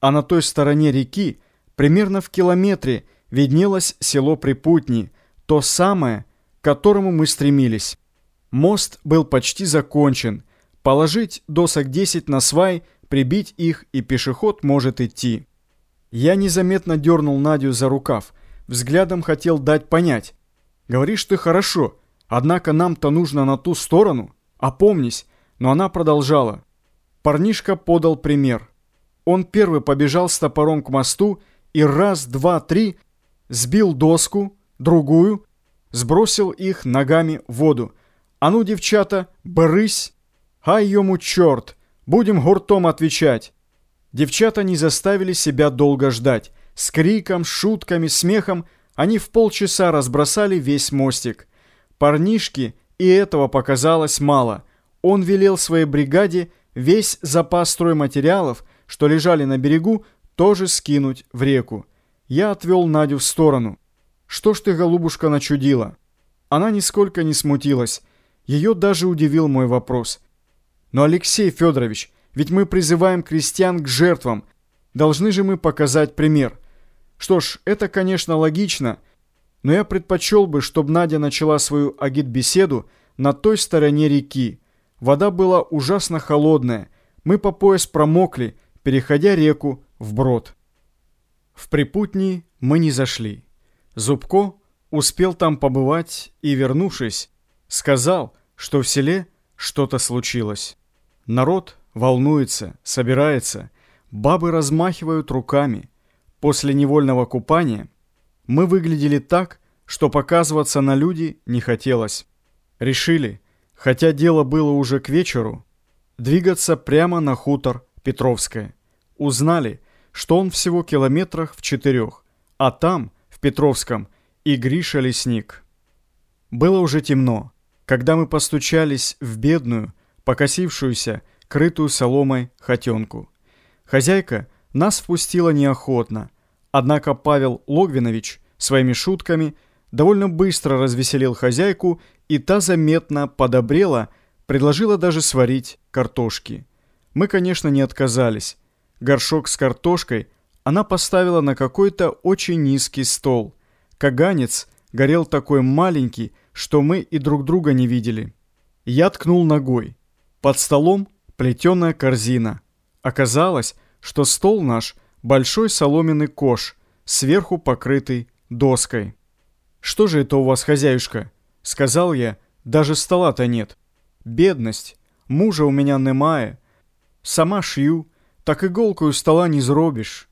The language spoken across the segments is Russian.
а на той стороне реки, примерно в километре, виднелось село Припутни, то самое, к которому мы стремились. Мост был почти закончен. Положить досок 10 на свай, прибить их, и пешеход может идти. Я незаметно дернул Надю за рукав. Взглядом хотел дать понять. Говоришь ты хорошо, однако нам-то нужно на ту сторону. Опомнись. Но она продолжала. Парнишка подал пример. Он первый побежал с топором к мосту и раз, два, три сбил доску, другую, сбросил их ногами в воду. «А ну, девчата, брысь! Ай, ему черт! Будем гуртом отвечать!» Девчата не заставили себя долго ждать. С криком, шутками, смехом они в полчаса разбросали весь мостик. Парнишке и этого показалось мало. Он велел своей бригаде весь запас стройматериалов, что лежали на берегу, тоже скинуть в реку. Я отвел Надю в сторону. «Что ж ты, голубушка, начудила?» Она нисколько не смутилась. Ее даже удивил мой вопрос. «Но, Алексей Федорович, ведь мы призываем крестьян к жертвам. Должны же мы показать пример. Что ж, это, конечно, логично, но я предпочел бы, чтобы Надя начала свою агитбеседу на той стороне реки. Вода была ужасно холодная. Мы по пояс промокли, переходя реку вброд. В Припутни мы не зашли. Зубко успел там побывать и, вернувшись, сказал, что в селе что-то случилось. Народ волнуется, собирается, бабы размахивают руками. После невольного купания мы выглядели так, что показываться на люди не хотелось. Решили, хотя дело было уже к вечеру, двигаться прямо на хутор Петровское. Узнали, что он всего километрах в четырех, а там, в Петровском, и Гриша лесник. Было уже темно, когда мы постучались в бедную, покосившуюся, крытую соломой хотенку. Хозяйка нас впустила неохотно, однако Павел Логвинович своими шутками довольно быстро развеселил хозяйку, и та заметно подобрела, предложила даже сварить картошки. Мы, конечно, не отказались. Горшок с картошкой она поставила на какой-то очень низкий стол. Каганец горел такой маленький, что мы и друг друга не видели. Я ткнул ногой. Под столом плетеная корзина. Оказалось, что стол наш – большой соломенный кош, сверху покрытый доской. «Что же это у вас, хозяюшка?» – сказал я. «Даже стола-то нет. Бедность. Мужа у меня немає. Сама шью, так иголку у стола не зробишь.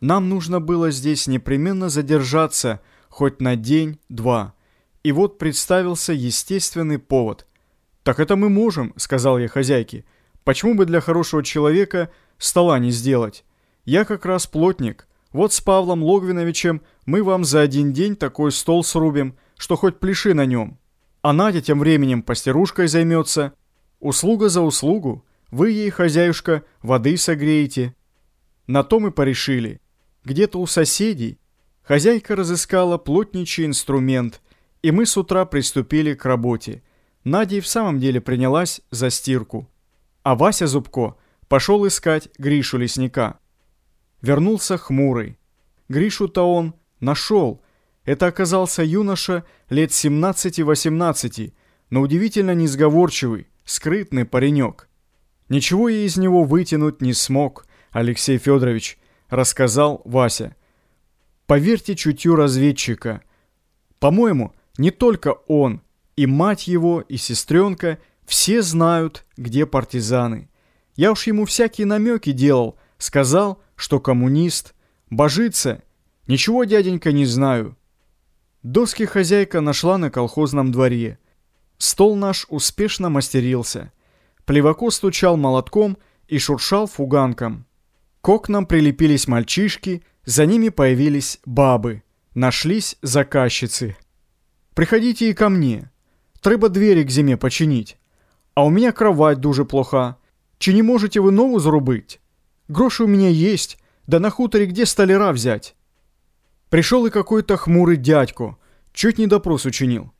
Нам нужно было здесь непременно задержаться хоть на день-два. И вот представился естественный повод. «Так это мы можем», — сказал я хозяйке. «Почему бы для хорошего человека стола не сделать? Я как раз плотник. Вот с Павлом Логвиновичем мы вам за один день такой стол срубим, что хоть пляши на нем. А Надя тем временем пастерушкой займется. Услуга за услугу». Вы ей, хозяюшка, воды согреете. На то мы порешили. Где-то у соседей хозяйка разыскала плотничий инструмент, и мы с утра приступили к работе. Надя и в самом деле принялась за стирку. А Вася Зубко пошел искать Гришу лесника. Вернулся хмурый. Гришу-то он нашел. Это оказался юноша лет 17-18, но удивительно несговорчивый, скрытный паренек. Ничего я из него вытянуть не смог, Алексей Федорович, рассказал Вася. Поверьте чутью разведчика. По-моему, не только он, и мать его, и сестренка, все знают, где партизаны. Я уж ему всякие намеки делал, сказал, что коммунист, божится. Ничего, дяденька, не знаю. Доски хозяйка нашла на колхозном дворе. Стол наш успешно мастерился. Плевако стучал молотком и шуршал фуганком. К окнам прилепились мальчишки, за ними появились бабы. Нашлись заказчицы. «Приходите и ко мне. Треба двери к зиме починить. А у меня кровать дуже плоха. Чи не можете вы новую зарубить? Гроши у меня есть, да на хуторе где столяра взять?» Пришел и какой-то хмурый дядько, чуть не допрос учинил.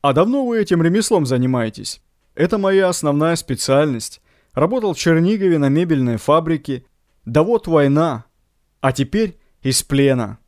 «А давно вы этим ремеслом занимаетесь?» Это моя основная специальность. Работал в Чернигове на мебельной фабрике. Да вот война, а теперь из плена.